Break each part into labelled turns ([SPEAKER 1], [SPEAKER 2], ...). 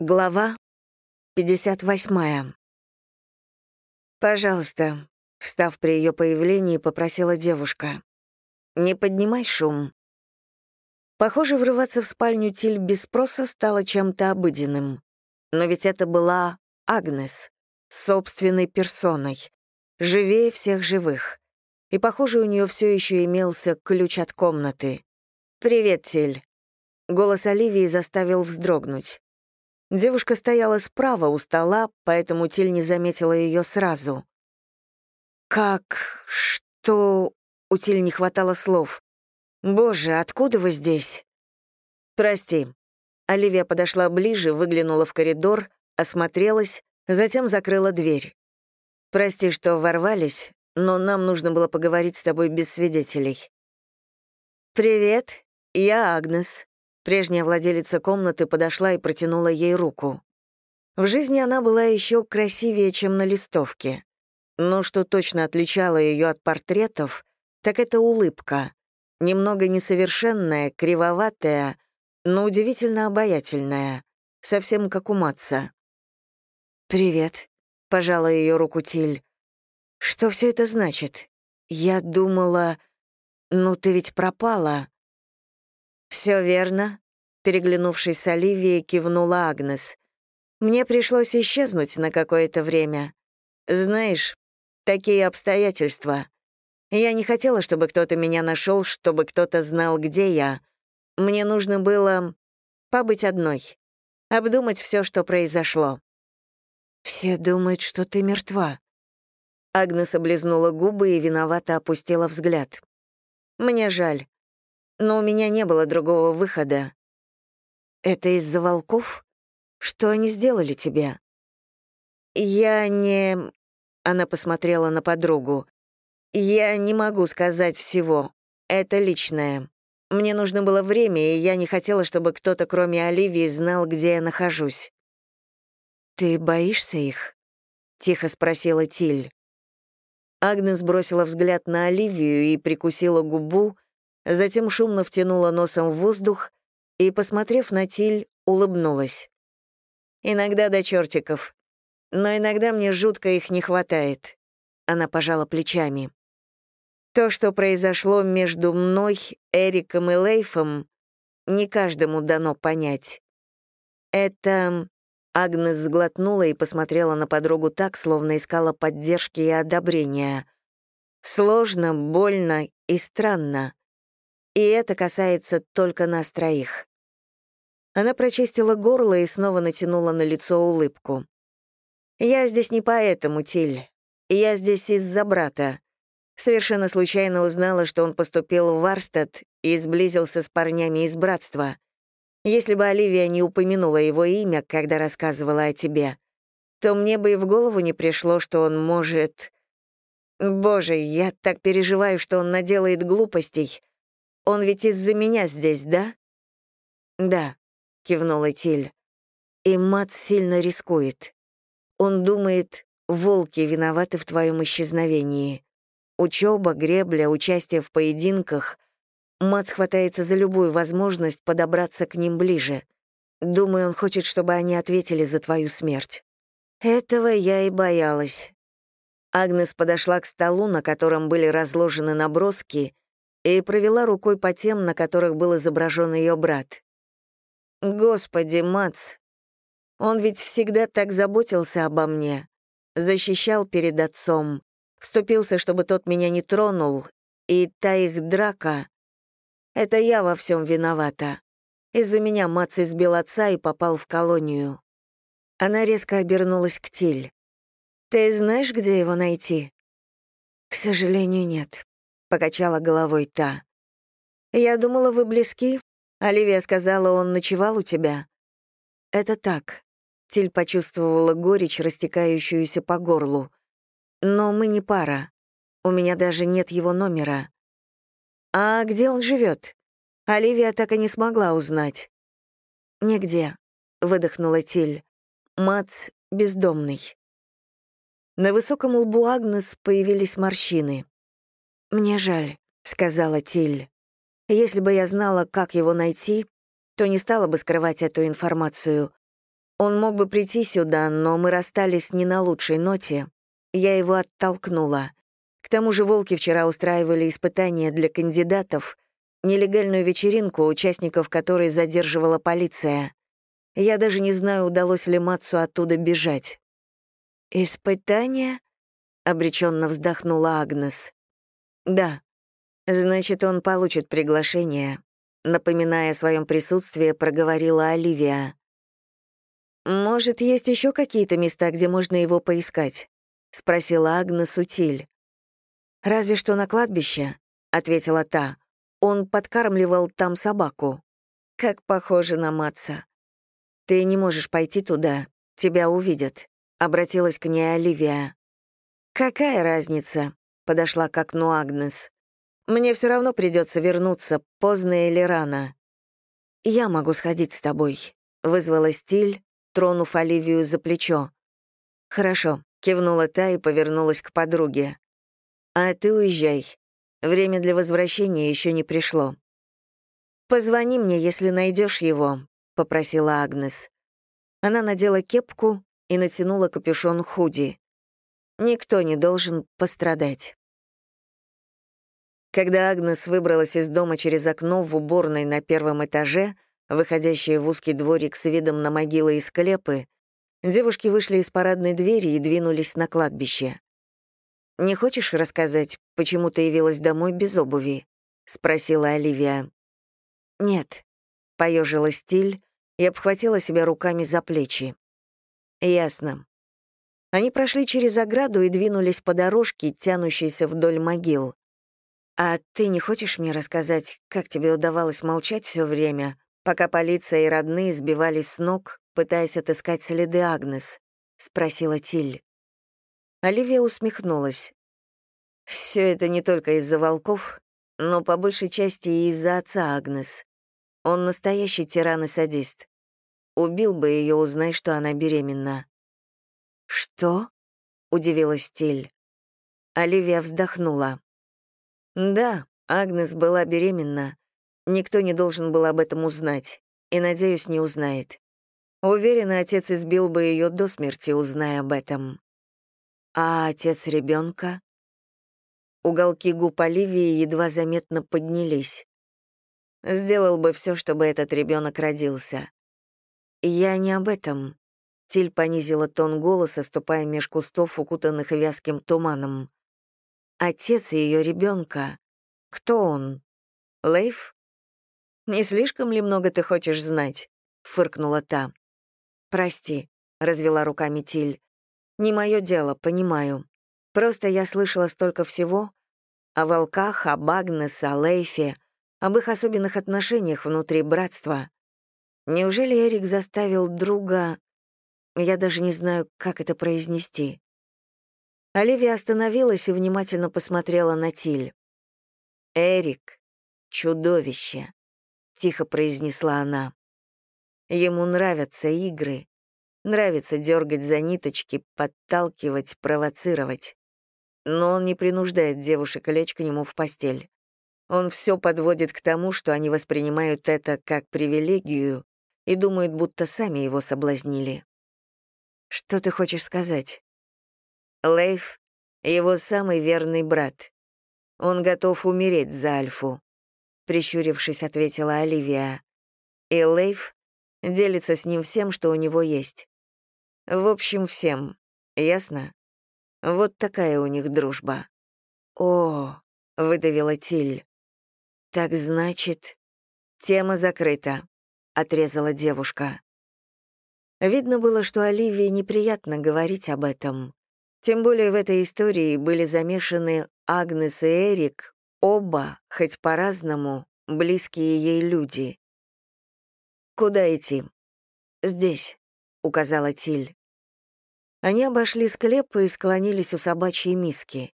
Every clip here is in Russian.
[SPEAKER 1] Глава 58. «Пожалуйста», — встав при ее появлении, попросила девушка. «Не поднимай шум». Похоже, врываться в спальню Тиль без спроса стало чем-то обыденным. Но ведь это была Агнес, собственной персоной, живее всех живых. И, похоже, у нее все еще имелся ключ от комнаты. «Привет, Тиль». Голос Оливии заставил вздрогнуть. Девушка стояла справа у стола, поэтому Тиль не заметила ее сразу. «Как? Что?» — у Тиль не хватало слов. «Боже, откуда вы здесь?» «Прости». Оливия подошла ближе, выглянула в коридор, осмотрелась, затем закрыла дверь. «Прости, что ворвались, но нам нужно было поговорить с тобой без свидетелей». «Привет, я Агнес», Прежняя владелица комнаты подошла и протянула ей руку. В жизни она была еще красивее, чем на листовке. Но что точно отличало ее от портретов, так это улыбка. Немного несовершенная, кривоватая, но удивительно обаятельная, совсем как у Матца. «Привет», — пожала ее руку Тиль. «Что все это значит? Я думала... Ну, ты ведь пропала». Все верно», — переглянувшись с Оливией, кивнула Агнес. «Мне пришлось исчезнуть на какое-то время. Знаешь, такие обстоятельства. Я не хотела, чтобы кто-то меня нашел, чтобы кто-то знал, где я. Мне нужно было побыть одной, обдумать все, что произошло». «Все думают, что ты мертва». Агнес облизнула губы и виновато опустила взгляд. «Мне жаль но у меня не было другого выхода. Это из-за волков? Что они сделали тебе? Я не... Она посмотрела на подругу. Я не могу сказать всего. Это личное. Мне нужно было время, и я не хотела, чтобы кто-то, кроме Оливии, знал, где я нахожусь. «Ты боишься их?» — тихо спросила Тиль. Агнес бросила взгляд на Оливию и прикусила губу, затем шумно втянула носом в воздух и, посмотрев на Тиль, улыбнулась. «Иногда до чертиков. Но иногда мне жутко их не хватает». Она пожала плечами. То, что произошло между мной, Эриком и Лейфом, не каждому дано понять. Это... Агнес сглотнула и посмотрела на подругу так, словно искала поддержки и одобрения. Сложно, больно и странно. И это касается только нас троих. Она прочистила горло и снова натянула на лицо улыбку. «Я здесь не поэтому, Тиль. Я здесь из-за брата. Совершенно случайно узнала, что он поступил в Арстад и сблизился с парнями из братства. Если бы Оливия не упомянула его имя, когда рассказывала о тебе, то мне бы и в голову не пришло, что он может... Боже, я так переживаю, что он наделает глупостей, он ведь из-за меня здесь, да?» «Да», — кивнула Тиль. «И Мат сильно рискует. Он думает, волки виноваты в твоем исчезновении. Учеба, гребля, участие в поединках. Мат хватается за любую возможность подобраться к ним ближе. Думаю, он хочет, чтобы они ответили за твою смерть. Этого я и боялась». Агнес подошла к столу, на котором были разложены наброски, и провела рукой по тем, на которых был изображен ее брат. «Господи, Мац, он ведь всегда так заботился обо мне, защищал перед отцом, вступился, чтобы тот меня не тронул, и та их драка — это я во всем виновата. Из-за меня Мац избил отца и попал в колонию». Она резко обернулась к Тиль. «Ты знаешь, где его найти?» «К сожалению, нет покачала головой та. «Я думала, вы близки. Оливия сказала, он ночевал у тебя». «Это так». Тиль почувствовала горечь, растекающуюся по горлу. «Но мы не пара. У меня даже нет его номера». «А где он живет? Оливия так и не смогла узнать». «Нигде», — выдохнула Тиль. «Мац бездомный». На высоком лбу Агнес появились морщины. «Мне жаль», — сказала Тиль. «Если бы я знала, как его найти, то не стала бы скрывать эту информацию. Он мог бы прийти сюда, но мы расстались не на лучшей ноте. Я его оттолкнула. К тому же волки вчера устраивали испытания для кандидатов, нелегальную вечеринку, участников которой задерживала полиция. Я даже не знаю, удалось ли Матсу оттуда бежать. «Испытания?» — обреченно вздохнула Агнес. «Да. Значит, он получит приглашение», — напоминая о своем присутствии, проговорила Оливия. «Может, есть еще какие-то места, где можно его поискать?» — спросила Агнес Утиль. «Разве что на кладбище», — ответила та. «Он подкармливал там собаку. Как похоже на Матса. Ты не можешь пойти туда, тебя увидят», — обратилась к ней Оливия. «Какая разница?» — подошла к окну Агнес. «Мне все равно придется вернуться, поздно или рано». «Я могу сходить с тобой», — вызвала стиль, тронув Оливию за плечо. «Хорошо», — кивнула та и повернулась к подруге. «А ты уезжай. Время для возвращения еще не пришло». «Позвони мне, если найдешь его», — попросила Агнес. Она надела кепку и натянула капюшон худи. Никто не должен пострадать. Когда Агнес выбралась из дома через окно в уборной на первом этаже, выходящее в узкий дворик с видом на могилы и склепы, девушки вышли из парадной двери и двинулись на кладбище. «Не хочешь рассказать, почему ты явилась домой без обуви?» — спросила Оливия. «Нет», — поежила стиль и обхватила себя руками за плечи. «Ясно». Они прошли через ограду и двинулись по дорожке, тянущейся вдоль могил. «А ты не хочешь мне рассказать, как тебе удавалось молчать все время, пока полиция и родные сбивались с ног, пытаясь отыскать следы Агнес?» — спросила Тиль. Оливия усмехнулась. Все это не только из-за волков, но по большей части и из-за отца Агнес. Он настоящий тиран и садист. Убил бы ее, узнай, что она беременна. «Что?» — удивилась Тиль. Оливия вздохнула. «Да, Агнес была беременна. Никто не должен был об этом узнать. И, надеюсь, не узнает. Уверена, отец избил бы ее до смерти, узная об этом. А отец ребенка? Уголки губ Оливии едва заметно поднялись. Сделал бы все, чтобы этот ребенок родился. Я не об этом. Тиль понизила тон голоса, ступая меж кустов, укутанных вязким туманом. Отец ее ребенка. Кто он? Лейф? Не слишком ли много ты хочешь знать? фыркнула та. Прости, развела руками Тиль. Не мое дело, понимаю. Просто я слышала столько всего о волках, об Агнес, о Лейфе, об их особенных отношениях внутри братства. Неужели Эрик заставил друга... Я даже не знаю, как это произнести. Оливия остановилась и внимательно посмотрела на Тиль. «Эрик — чудовище», — тихо произнесла она. «Ему нравятся игры, Нравится дергать за ниточки, подталкивать, провоцировать. Но он не принуждает девушек лечь к нему в постель. Он все подводит к тому, что они воспринимают это как привилегию и думают, будто сами его соблазнили. Что ты хочешь сказать? Лейф — его самый верный брат. Он готов умереть за Альфу, — прищурившись, ответила Оливия. И Лейф делится с ним всем, что у него есть. В общем, всем. Ясно? Вот такая у них дружба. О, выдавила Тиль. Так значит, тема закрыта, отрезала девушка. Видно было, что Оливии неприятно говорить об этом. Тем более в этой истории были замешаны Агнес и Эрик, оба, хоть по-разному, близкие ей люди. «Куда идти?» «Здесь», указала Тиль. Они обошли склеп и склонились у собачьей миски.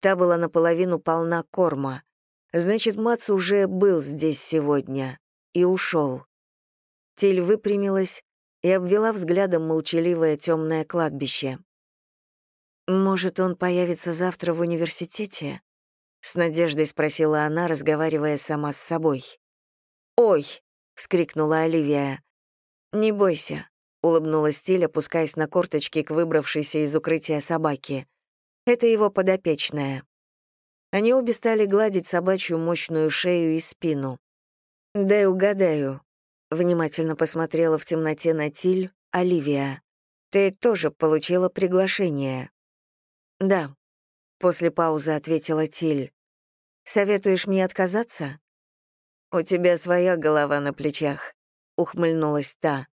[SPEAKER 1] Та была наполовину полна корма. Значит, Мац уже был здесь сегодня и ушел. Тиль выпрямилась и обвела взглядом молчаливое темное кладбище. «Может, он появится завтра в университете?» — с надеждой спросила она, разговаривая сама с собой. «Ой!» — вскрикнула Оливия. «Не бойся, — улыбнулась Тиль, опускаясь на корточки к выбравшейся из укрытия собаке. «Это его подопечная». Они обе стали гладить собачью мощную шею и спину. «Дай угадаю», — внимательно посмотрела в темноте на Тиль Оливия. «Ты тоже получила приглашение?» «Да», — после паузы ответила Тиль. «Советуешь мне отказаться?» «У тебя своя голова на плечах», — ухмыльнулась та.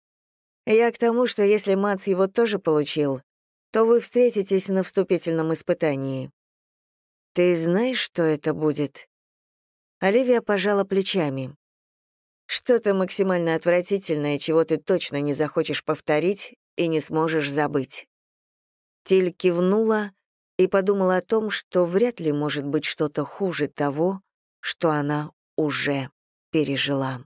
[SPEAKER 1] «Я к тому, что если Мац его тоже получил, то вы встретитесь на вступительном испытании». «Ты знаешь, что это будет?» Оливия пожала плечами. «Что-то максимально отвратительное, чего ты точно не захочешь повторить и не сможешь забыть». Тиль кивнула и подумала о том, что вряд ли может быть что-то хуже того, что она уже пережила.